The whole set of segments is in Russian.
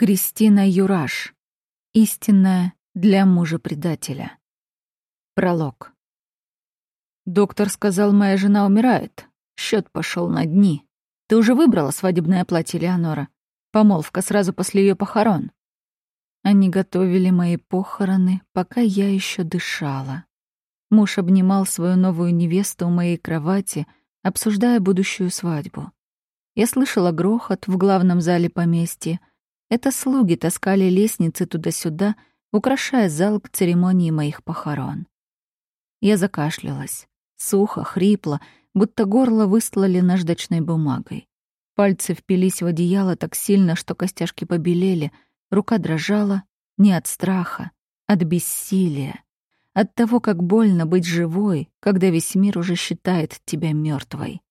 Кристина Юраш. Истинная для мужа-предателя. Пролог. Доктор сказал, моя жена умирает. Счет пошел на дни. Ты уже выбрала свадебное платье Леонора? Помолвка сразу после ее похорон. Они готовили мои похороны, пока я еще дышала. Муж обнимал свою новую невесту у моей кровати, обсуждая будущую свадьбу. Я слышала грохот в главном зале поместья, это слуги таскали лестницы туда-сюда, украшая зал к церемонии моих похорон. Я закашлялась. Сухо, хрипло, будто горло выстлали наждачной бумагой. Пальцы впились в одеяло так сильно, что костяшки побелели, рука дрожала не от страха, от бессилия, от того, как больно быть живой, когда весь мир уже считает тебя мертвой.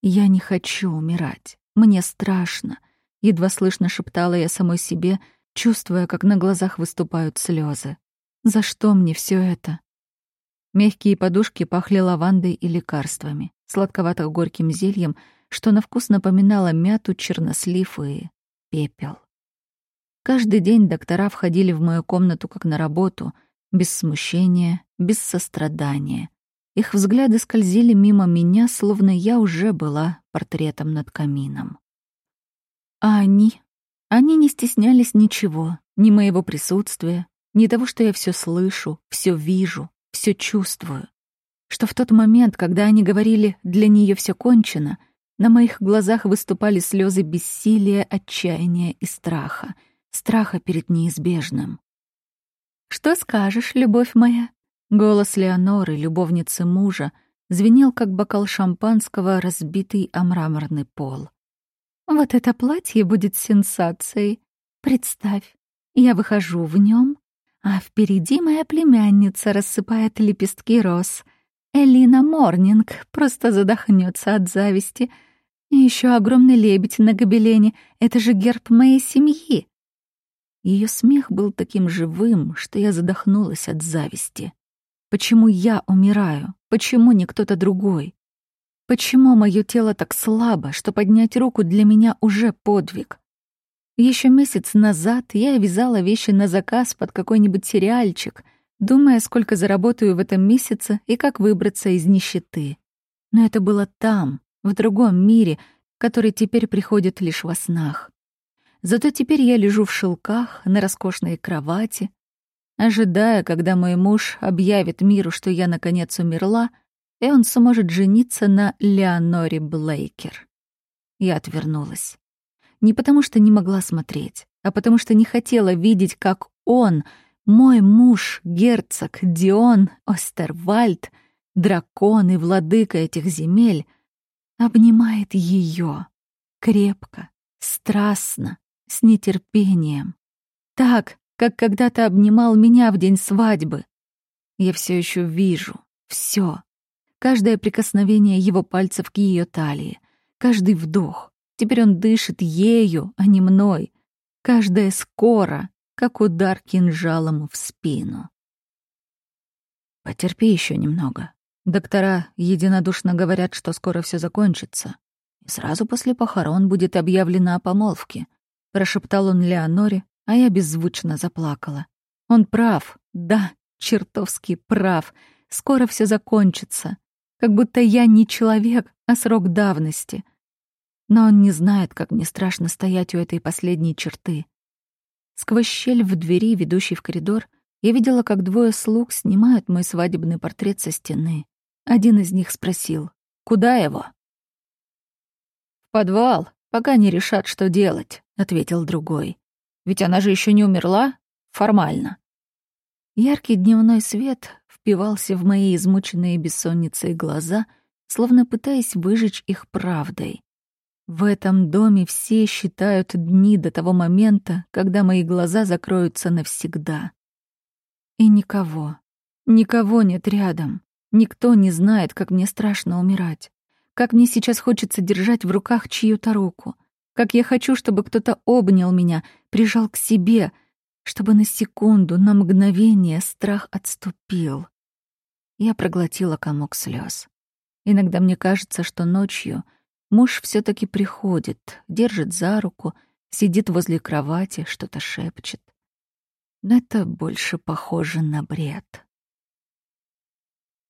Я не хочу умирать. Мне страшно — Едва слышно шептала я самой себе, чувствуя, как на глазах выступают слезы. За что мне все это? Мягкие подушки пахли лавандой и лекарствами, сладковато-горьким зельем, что на вкус напоминало мяту, чернослив и пепел. Каждый день доктора входили в мою комнату как на работу, без смущения, без сострадания. Их взгляды скользили мимо меня, словно я уже была портретом над камином. А они? Они не стеснялись ничего, ни моего присутствия, ни того, что я все слышу, все вижу, все чувствую. Что в тот момент, когда они говорили «для нее все кончено», на моих глазах выступали слезы бессилия, отчаяния и страха, страха перед неизбежным. «Что скажешь, любовь моя?» Голос Леоноры, любовницы мужа, звенел, как бокал шампанского, разбитый о мраморный пол. Вот это платье будет сенсацией. Представь, я выхожу в нем, а впереди моя племянница рассыпает лепестки роз. Элина Морнинг просто задохнется от зависти. И еще огромный лебедь на гобелене — это же герб моей семьи. Ее смех был таким живым, что я задохнулась от зависти. Почему я умираю? Почему не кто-то другой? Почему мое тело так слабо, что поднять руку для меня уже подвиг? Еще месяц назад я вязала вещи на заказ под какой-нибудь сериальчик, думая, сколько заработаю в этом месяце и как выбраться из нищеты. Но это было там, в другом мире, который теперь приходит лишь во снах. Зато теперь я лежу в шелках на роскошной кровати, ожидая, когда мой муж объявит миру, что я наконец умерла — и он сможет жениться на Леоноре Блейкер. Я отвернулась. Не потому что не могла смотреть, а потому что не хотела видеть, как он, мой муж, герцог Дион Остервальд, дракон и владыка этих земель, обнимает ее крепко, страстно, с нетерпением. Так, как когда-то обнимал меня в день свадьбы. Я все еще вижу, все, каждое прикосновение его пальцев к ее талии, каждый вдох. Теперь он дышит ею, а не мной. Каждое скоро, как удар кинжалом в спину. Потерпи еще немного. Доктора единодушно говорят, что скоро все закончится. И сразу после похорон будет объявлено о помолвке. Прошептал он Леоноре, а я беззвучно заплакала. Он прав, да, чертовски прав. Скоро все закончится как будто я не человек, а срок давности. Но он не знает, как мне страшно стоять у этой последней черты. Сквозь щель в двери, ведущей в коридор, я видела, как двое слуг снимают мой свадебный портрет со стены. Один из них спросил, «Куда его?» «В подвал, пока не решат, что делать», — ответил другой. «Ведь она же еще не умерла? Формально». Яркий дневной свет впивался в мои измученные бессонницей глаза, словно пытаясь выжечь их правдой. В этом доме все считают дни до того момента, когда мои глаза закроются навсегда. И никого, никого нет рядом. Никто не знает, как мне страшно умирать. Как мне сейчас хочется держать в руках чью-то руку. Как я хочу, чтобы кто-то обнял меня, прижал к себе, чтобы на секунду, на мгновение страх отступил. Я проглотила комок слез. Иногда мне кажется, что ночью муж все таки приходит, держит за руку, Сидит возле кровати, что-то шепчет. Но это больше похоже на бред.